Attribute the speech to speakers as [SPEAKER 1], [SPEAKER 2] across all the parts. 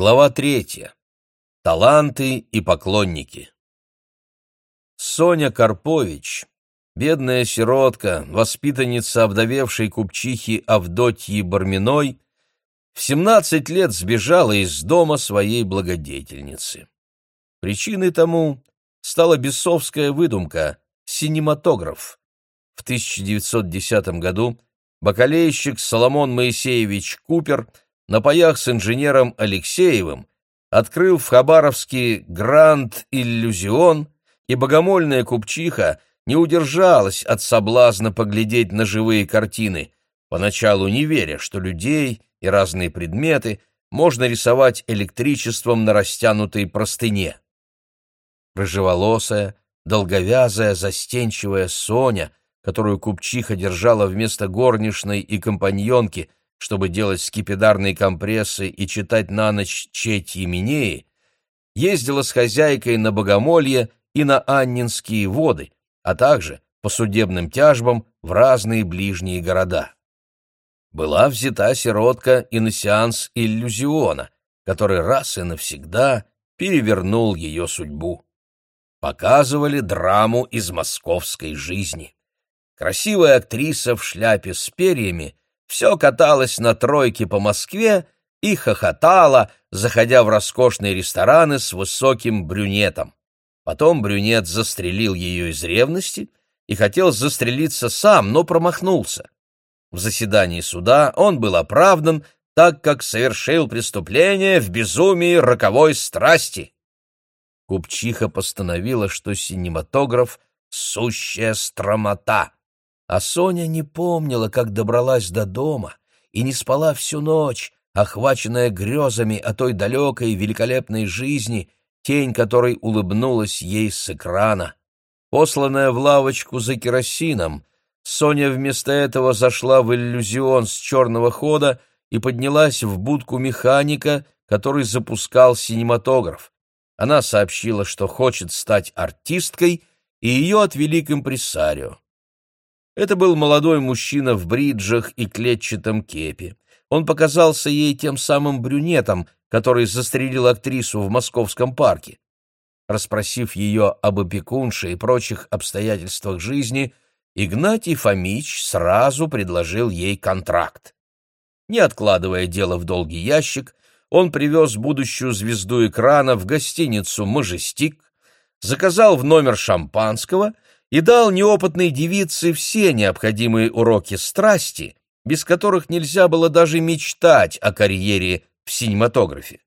[SPEAKER 1] Глава третья. Таланты и поклонники. Соня Карпович, бедная сиротка, воспитанница овдовевшей купчихи Авдотьи Барминой, в 17 лет сбежала из дома своей благодетельницы. Причиной тому стала бесовская выдумка «синематограф». В 1910 году бакалейщик Соломон Моисеевич Купер – на паях с инженером Алексеевым открыл в Хабаровске Гранд Иллюзион, и богомольная купчиха не удержалась от соблазна поглядеть на живые картины, поначалу не веря, что людей и разные предметы можно рисовать электричеством на растянутой простыне. Рыжеволосая, долговязая, застенчивая Соня, которую купчиха держала вместо горничной и компаньонки – чтобы делать скипидарные компрессы и читать на ночь четьи Минеи, ездила с хозяйкой на Богомолье и на Аннинские воды, а также по судебным тяжбам в разные ближние города. Была взята сиротка и на сеанс иллюзиона, который раз и навсегда перевернул ее судьбу. Показывали драму из московской жизни. Красивая актриса в шляпе с перьями все каталась на тройке по Москве и хохотала, заходя в роскошные рестораны с высоким брюнетом. Потом брюнет застрелил ее из ревности и хотел застрелиться сам, но промахнулся. В заседании суда он был оправдан, так как совершил преступление в безумии роковой страсти. Купчиха постановила, что синематограф — сущая стромота. А Соня не помнила, как добралась до дома, и не спала всю ночь, охваченная грезами о той далекой великолепной жизни, тень которой улыбнулась ей с экрана. Посланная в лавочку за керосином, Соня вместо этого зашла в иллюзион с черного хода и поднялась в будку механика, который запускал синематограф. Она сообщила, что хочет стать артисткой, и ее отвели к импресарио. Это был молодой мужчина в бриджах и клетчатом кепе. Он показался ей тем самым брюнетом, который застрелил актрису в московском парке. Расспросив ее об опекунше и прочих обстоятельствах жизни, Игнатий Фомич сразу предложил ей контракт. Не откладывая дело в долгий ящик, он привез будущую звезду экрана в гостиницу «Мажестик», заказал в номер шампанского — и дал неопытной девице все необходимые уроки страсти, без которых нельзя было даже мечтать о карьере в синематографе.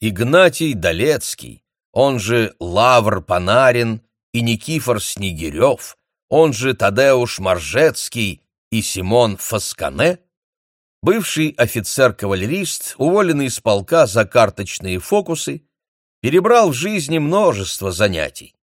[SPEAKER 1] Игнатий Долецкий, он же Лавр Панарин и Никифор Снегирев, он же Тадеуш Маржецкий и Симон Фаскане, бывший офицер-кавалерист, уволенный из полка за карточные фокусы, перебрал в жизни множество занятий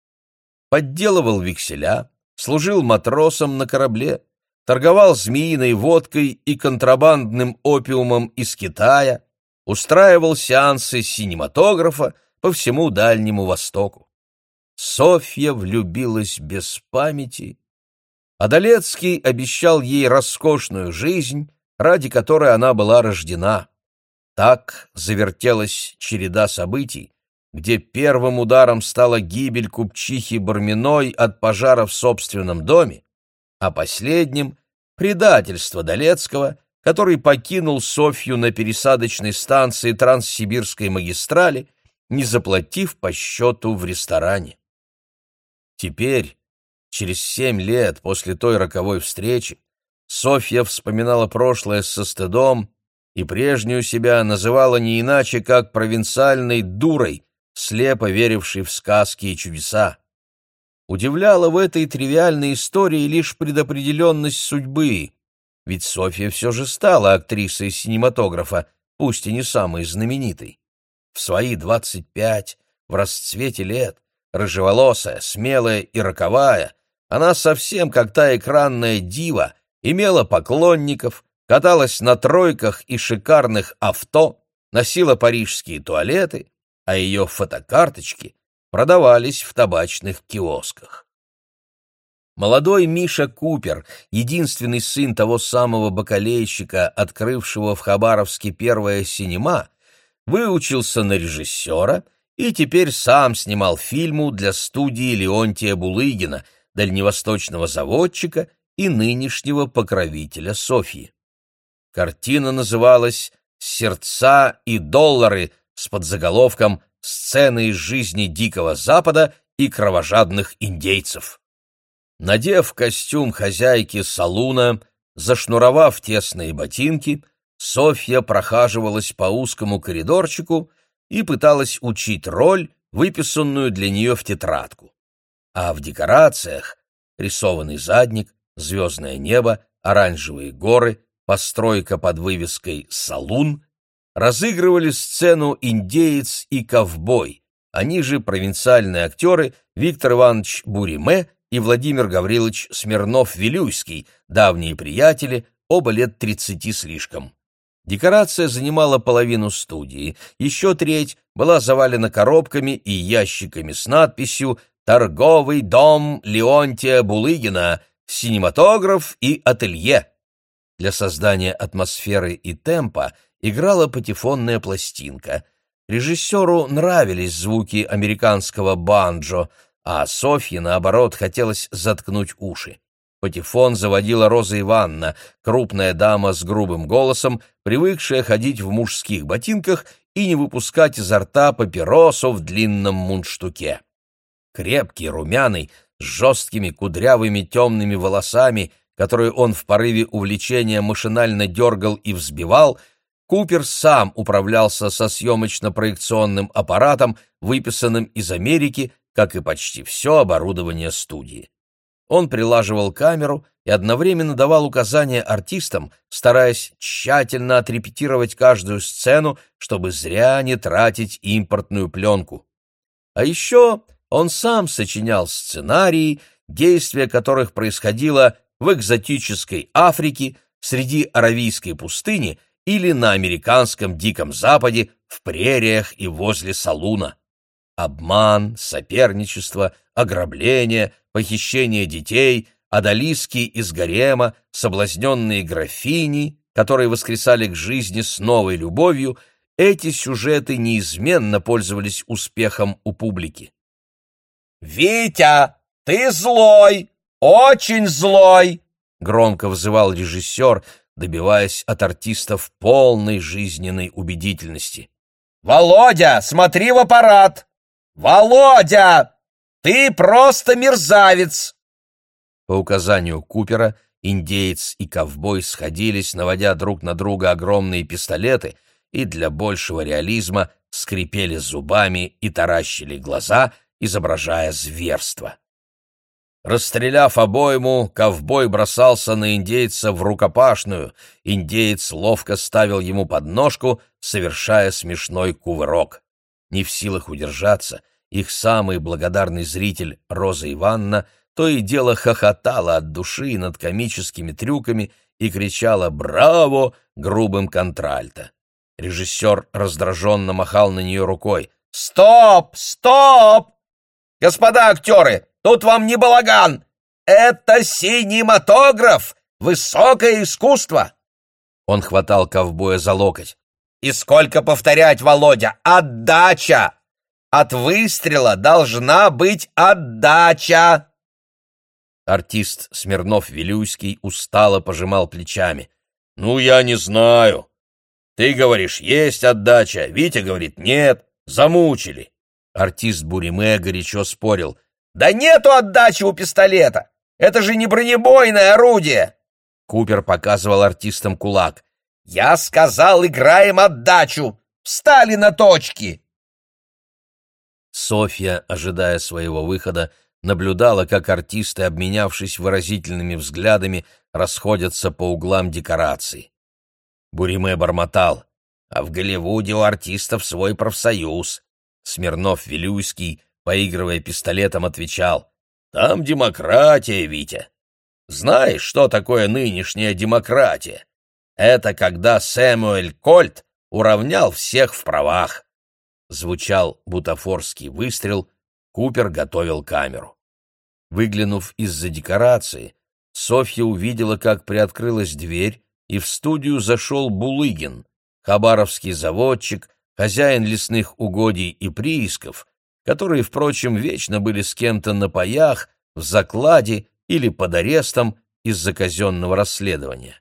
[SPEAKER 1] подделывал векселя, служил матросом на корабле, торговал змеиной водкой и контрабандным опиумом из Китая, устраивал сеансы синематографа по всему Дальнему Востоку. Софья влюбилась без памяти, а Долецкий обещал ей роскошную жизнь, ради которой она была рождена. Так завертелась череда событий, где первым ударом стала гибель купчихи Барминой от пожара в собственном доме, а последним — предательство Долецкого, который покинул Софью на пересадочной станции Транссибирской магистрали, не заплатив по счету в ресторане. Теперь, через семь лет после той роковой встречи, Софья вспоминала прошлое со стыдом и прежнюю себя называла не иначе, как провинциальной дурой, слепо веривший в сказки и чудеса. Удивляла в этой тривиальной истории лишь предопределенность судьбы, ведь Софья все же стала актрисой синематографа, пусть и не самой знаменитой. В свои двадцать пять, в расцвете лет, рыжеволосая, смелая и роковая, она совсем как та экранная дива, имела поклонников, каталась на тройках и шикарных авто, носила парижские туалеты, а ее фотокарточки продавались в табачных киосках. Молодой Миша Купер, единственный сын того самого бакалейщика, открывшего в Хабаровске первое синема, выучился на режиссера и теперь сам снимал фильму для студии Леонтия Булыгина, дальневосточного заводчика и нынешнего покровителя Софьи. Картина называлась «Сердца и доллары» с подзаголовком «Сцены из жизни Дикого Запада и кровожадных индейцев». Надев костюм хозяйки салуна, зашнуровав тесные ботинки, Софья прохаживалась по узкому коридорчику и пыталась учить роль, выписанную для нее в тетрадку. А в декорациях — рисованный задник, звездное небо, оранжевые горы, постройка под вывеской «Салун» разыгрывали сцену «Индеец и ковбой», они же провинциальные актеры Виктор Иванович Буриме и Владимир Гаврилович Смирнов-Вилюйский, давние приятели, оба лет тридцати слишком. Декорация занимала половину студии, еще треть была завалена коробками и ящиками с надписью «Торговый дом Леонтия Булыгина», «Синематограф и ателье». Для создания атмосферы и темпа играла патефонная пластинка. Режиссеру нравились звуки американского банджо, а Софье, наоборот, хотелось заткнуть уши. Патефон заводила Роза Ивановна, крупная дама с грубым голосом, привыкшая ходить в мужских ботинках и не выпускать изо рта папиросу в длинном мундштуке. Крепкий, румяный, с жесткими кудрявыми темными волосами, которые он в порыве увлечения машинально дергал и взбивал, Купер сам управлялся со съемочно-проекционным аппаратом, выписанным из Америки, как и почти все оборудование студии. Он прилаживал камеру и одновременно давал указания артистам, стараясь тщательно отрепетировать каждую сцену, чтобы зря не тратить импортную пленку. А еще он сам сочинял сценарии, действия которых происходило в экзотической Африке, среди Аравийской пустыни или на американском Диком Западе, в прериях и возле Салуна. Обман, соперничество, ограбление, похищение детей, одолиски из гарема, соблазненные графини, которые воскресали к жизни с новой любовью, эти сюжеты неизменно пользовались успехом у публики. «Витя, ты злой! Очень злой!» — громко взывал режиссер, добиваясь от артистов полной жизненной убедительности. «Володя, смотри в аппарат! Володя, ты просто мерзавец!» По указанию Купера индеец и ковбой сходились, наводя друг на друга огромные пистолеты, и для большего реализма скрипели зубами и таращили глаза — изображая зверство. Расстреляв обойму, ковбой бросался на индейца в рукопашную, индеец ловко ставил ему подножку, совершая смешной кувырок. Не в силах удержаться, их самый благодарный зритель Роза Ивановна то и дело хохотала от души над комическими трюками и кричала «Браво!» грубым контральто. Режиссер раздраженно махал на нее рукой. «Стоп! Стоп! Господа актеры, тут вам не балаган! Это синематограф! Высокое искусство!» Он хватал ковбоя за локоть. «И сколько повторять, Володя? Отдача! От выстрела должна быть отдача!» Артист Смирнов-Вилюйский устало пожимал плечами. «Ну, я не знаю. Ты говоришь, есть отдача, Витя говорит, нет, замучили. Артист Буриме горячо спорил. «Да нету отдачи у пистолета! Это же не бронебойное орудие!» Купер показывал артистам кулак. «Я сказал, играем отдачу! Встали на точки!» Софья, ожидая своего выхода, наблюдала, как артисты, обменявшись выразительными взглядами, расходятся по углам декораций. Буриме бормотал. «А в Голливуде у артистов свой профсоюз. Смирнов-Вилюйский, поигрывая пистолетом, отвечал. «Там демократия, Витя. Знаешь, что такое нынешняя демократия? Это когда Сэмуэль Кольт уравнял всех в правах». Звучал бутафорский выстрел, Купер готовил камеру. Выглянув из-за декорации, Софья увидела, как приоткрылась дверь, и в студию зашел Булыгин, хабаровский заводчик, хозяин лесных угодий и приисков, которые, впрочем, вечно были с кем-то на паях, в закладе или под арестом из-за казенного расследования.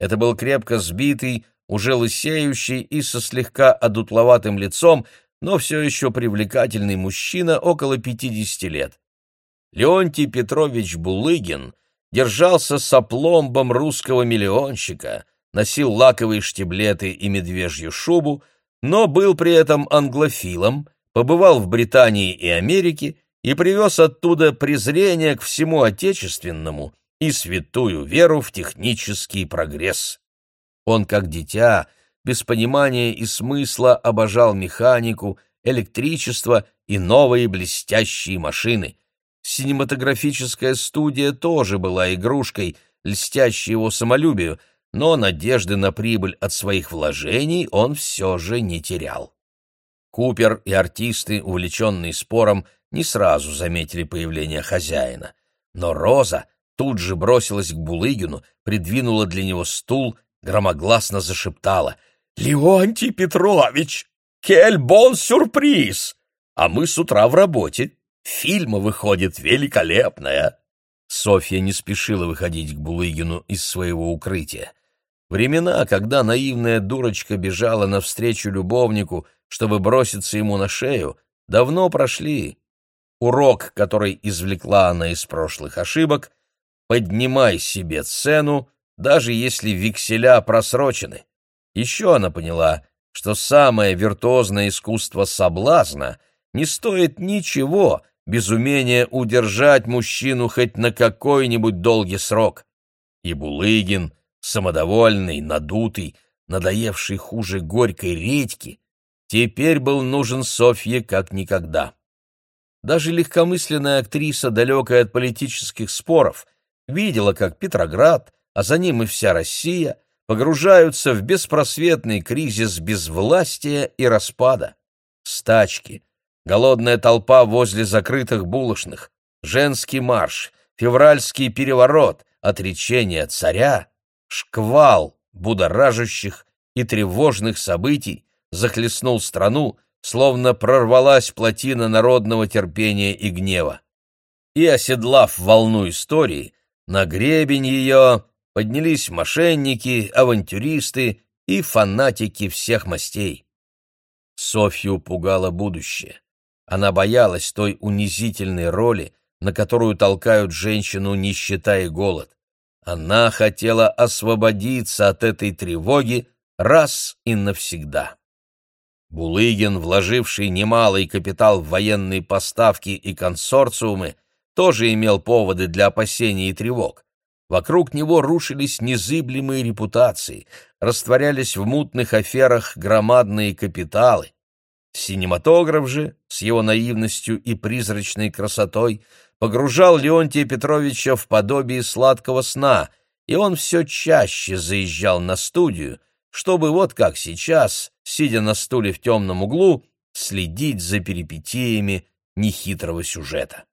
[SPEAKER 1] Это был крепко сбитый, уже лысеющий и со слегка одутловатым лицом, но все еще привлекательный мужчина около пятидесяти лет. Леонтий Петрович Булыгин держался с опломбом русского миллионщика, носил лаковые штиблеты и медвежью шубу, но был при этом англофилом, побывал в Британии и Америке и привез оттуда презрение к всему отечественному и святую веру в технический прогресс. Он, как дитя, без понимания и смысла обожал механику, электричество и новые блестящие машины. Синематографическая студия тоже была игрушкой, льстящей его самолюбию, но надежды на прибыль от своих вложений он все же не терял. Купер и артисты, увлеченные спором, не сразу заметили появление хозяина. Но Роза тут же бросилась к Булыгину, придвинула для него стул, громогласно зашептала «Леонтий Петрович, кель бон сюрприз! А мы с утра в работе. Фильма выходит великолепная!» Софья не спешила выходить к Булыгину из своего укрытия. Времена, когда наивная дурочка бежала навстречу любовнику, чтобы броситься ему на шею, давно прошли. Урок, который извлекла она из прошлых ошибок, поднимай себе цену, даже если векселя просрочены. Еще она поняла, что самое виртуозное искусство соблазна не стоит ничего без умения удержать мужчину хоть на какой-нибудь долгий срок. И Булыгин, самодовольный, надутый, надоевший хуже горькой редьки, теперь был нужен Софье как никогда. Даже легкомысленная актриса, далекая от политических споров, видела, как Петроград, а за ним и вся Россия, погружаются в беспросветный кризис безвластия и распада. Стачки, голодная толпа возле закрытых булочных, женский марш, февральский переворот, отречение царя, шквал будоражащих и тревожных событий захлестнул страну, словно прорвалась плотина народного терпения и гнева. И, оседлав волну истории, на гребень ее поднялись мошенники, авантюристы и фанатики всех мастей. Софью пугало будущее. Она боялась той унизительной роли, на которую толкают женщину нищета и голод. Она хотела освободиться от этой тревоги раз и навсегда. Булыгин, вложивший немалый капитал в военные поставки и консорциумы, тоже имел поводы для опасений и тревог. Вокруг него рушились незыблемые репутации, растворялись в мутных аферах громадные капиталы. Синематограф же, с его наивностью и призрачной красотой, погружал Леонтия Петровича в подобие сладкого сна, и он все чаще заезжал на студию — чтобы вот как сейчас, сидя на стуле в темном углу, следить за перипетиями нехитрого сюжета.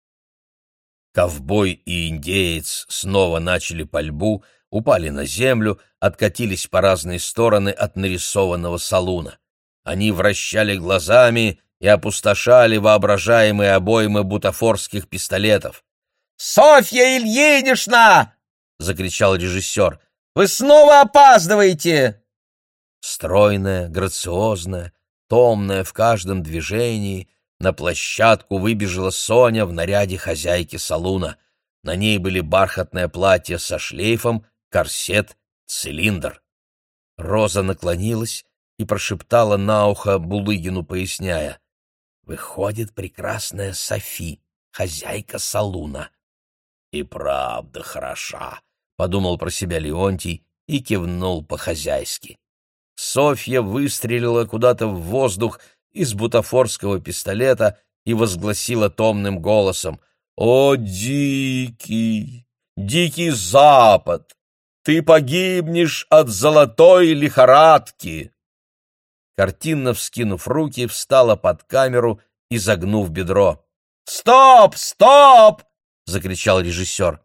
[SPEAKER 1] Ковбой и индеец снова начали пальбу, упали на землю, откатились по разные стороны от нарисованного салуна. Они вращали глазами и опустошали воображаемые обоймы бутафорских пистолетов. «Софья Ильинична!» — закричал режиссер. «Вы снова опаздываете!» Стройная, грациозная, томная в каждом движении, на площадку выбежала Соня в наряде хозяйки салуна. На ней были бархатное платье со шлейфом, корсет, цилиндр. Роза наклонилась и прошептала на ухо Булыгину, поясняя. «Выходит прекрасная Софи, хозяйка салуна». «И правда хороша», — подумал про себя Леонтий и кивнул по-хозяйски. Софья выстрелила куда-то в воздух из бутафорского пистолета и возгласила томным голосом «О, дикий, дикий запад! Ты погибнешь от золотой лихорадки!» Картинно вскинув руки, встала под камеру, и загнув бедро. «Стоп! Стоп!» — закричал режиссер.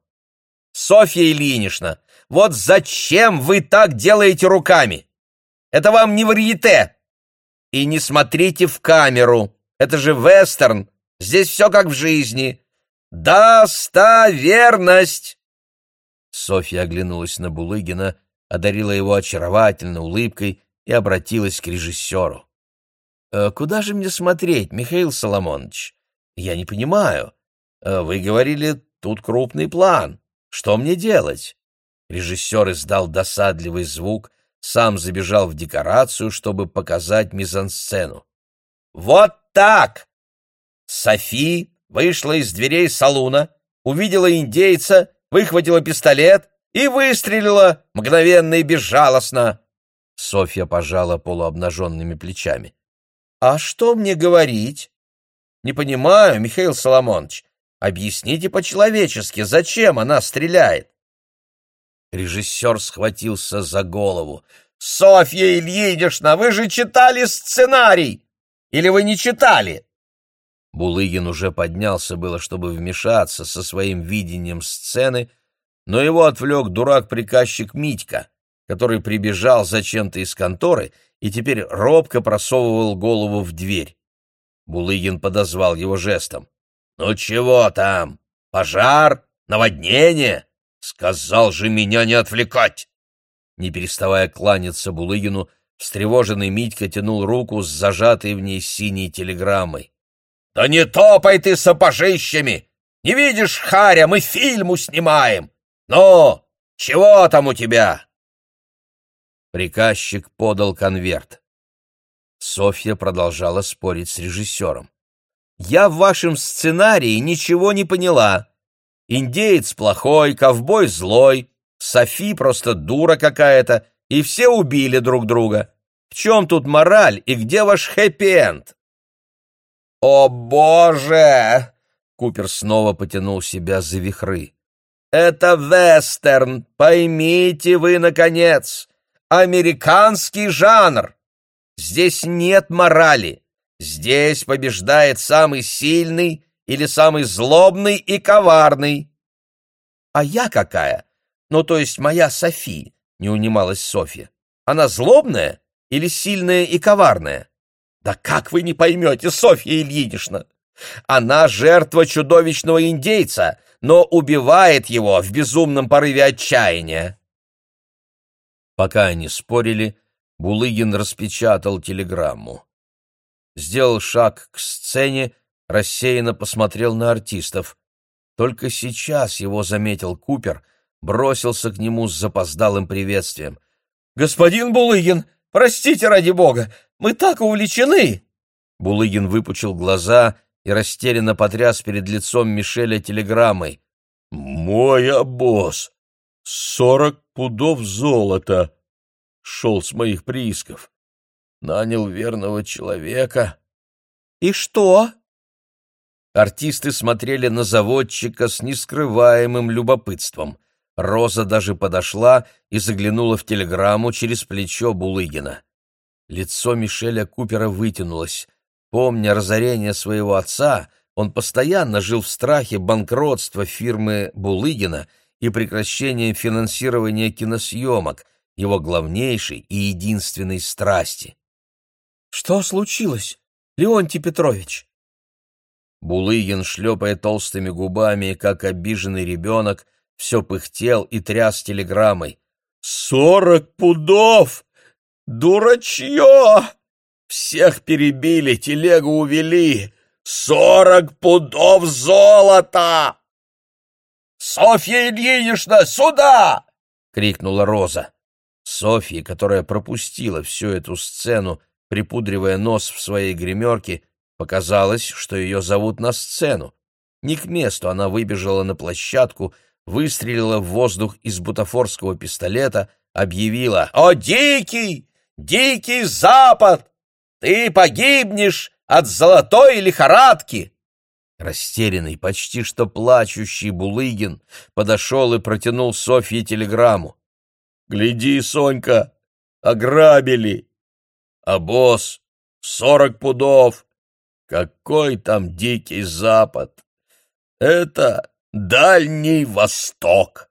[SPEAKER 1] «Софья Ильинична, вот зачем вы так делаете руками? Это вам не варьете!» И не смотрите в камеру. Это же вестерн. Здесь все как в жизни. Достоверность!» Софья оглянулась на Булыгина, одарила его очаровательной улыбкой и обратилась к режиссеру. «Э, «Куда же мне смотреть, Михаил Соломонович? Я не понимаю. Э, вы говорили, тут крупный план. Что мне делать?» Режиссер издал досадливый звук, сам забежал в декорацию, чтобы показать мизансцену. «Вот так!» Софи вышла из дверей салуна, увидела индейца, выхватила пистолет и выстрелила мгновенно и безжалостно. Софья пожала полуобнаженными плечами. «А что мне говорить?» «Не понимаю, Михаил Соломонович. Объясните по-человечески, зачем она стреляет?» Режиссер схватился за голову. «Софья Ильинична, вы же читали сценарий! Или вы не читали?» Булыгин уже поднялся было, чтобы вмешаться со своим видением сцены, но его отвлек дурак-приказчик Митька, который прибежал зачем-то из конторы и теперь робко просовывал голову в дверь. Булыгин подозвал его жестом. «Ну чего там? Пожар? Наводнение? Сказал же меня не отвлекать!» Не переставая кланяться Булыгину, встревоженный Митька тянул руку с зажатой в ней синей телеграммой. «Да не топай ты сапожищами! Не видишь, Харя, мы фильму снимаем! Ну, чего там у тебя?» Приказчик подал конверт. Софья продолжала спорить с режиссером. «Я в вашем сценарии ничего не поняла. Индеец плохой, ковбой злой, Софи просто дура какая-то, и все убили друг друга. В чем тут мораль и где ваш хэппи-энд?» «О, боже!» — Купер снова потянул себя за вихры. «Это вестерн, поймите вы, наконец! Американский жанр! Здесь нет морали, здесь побеждает самый сильный или самый злобный и коварный». «А я какая? Ну, то есть моя Софи?» — не унималась Софья. «Она злобная или сильная и коварная?» Да как вы не поймете, Софья Ильинична? Она жертва чудовищного индейца, но убивает его в безумном порыве отчаяния. Пока они спорили, Булыгин распечатал телеграмму. Сделал шаг к сцене, рассеянно посмотрел на артистов. Только сейчас его заметил Купер, бросился к нему с запоздалым приветствием. «Господин Булыгин, простите ради бога, мы так увлечены!» Булыгин выпучил глаза и растерянно потряс перед лицом Мишеля телеграммой. «Мой обоз! Сорок пудов золота!» Шел с моих приисков. Нанял верного человека. «И что?» Артисты смотрели на заводчика с нескрываемым любопытством. Роза даже подошла и заглянула в телеграмму через плечо Булыгина. Лицо Мишеля Купера вытянулось. Помня разорение своего отца, он постоянно жил в страхе банкротства фирмы Булыгина и прекращения финансирования киносъемок, его главнейшей и единственной страсти. «Что случилось, Леонтий Петрович?» Булыгин, шлепая толстыми губами, как обиженный ребенок, все пыхтел и тряс телеграммой. «Сорок пудов! Дурачье! Всех перебили, телегу увели. Сорок пудов золота! Софья Ильинична, сюда! крикнула Роза. Софья, которая пропустила всю эту сцену, припудривая нос в своей гримерке, показалось, что ее зовут на сцену. Не к месту она выбежала на площадку, выстрелила в воздух из бутафорского пистолета, объявила «О, дикий! Дикий Запад! Ты погибнешь от золотой лихорадки!» Растерянный, почти что плачущий Булыгин подошел и протянул Софье телеграмму. «Гляди, Сонька, ограбили! А босс сорок пудов! Какой там дикий Запад! Это Дальний Восток!»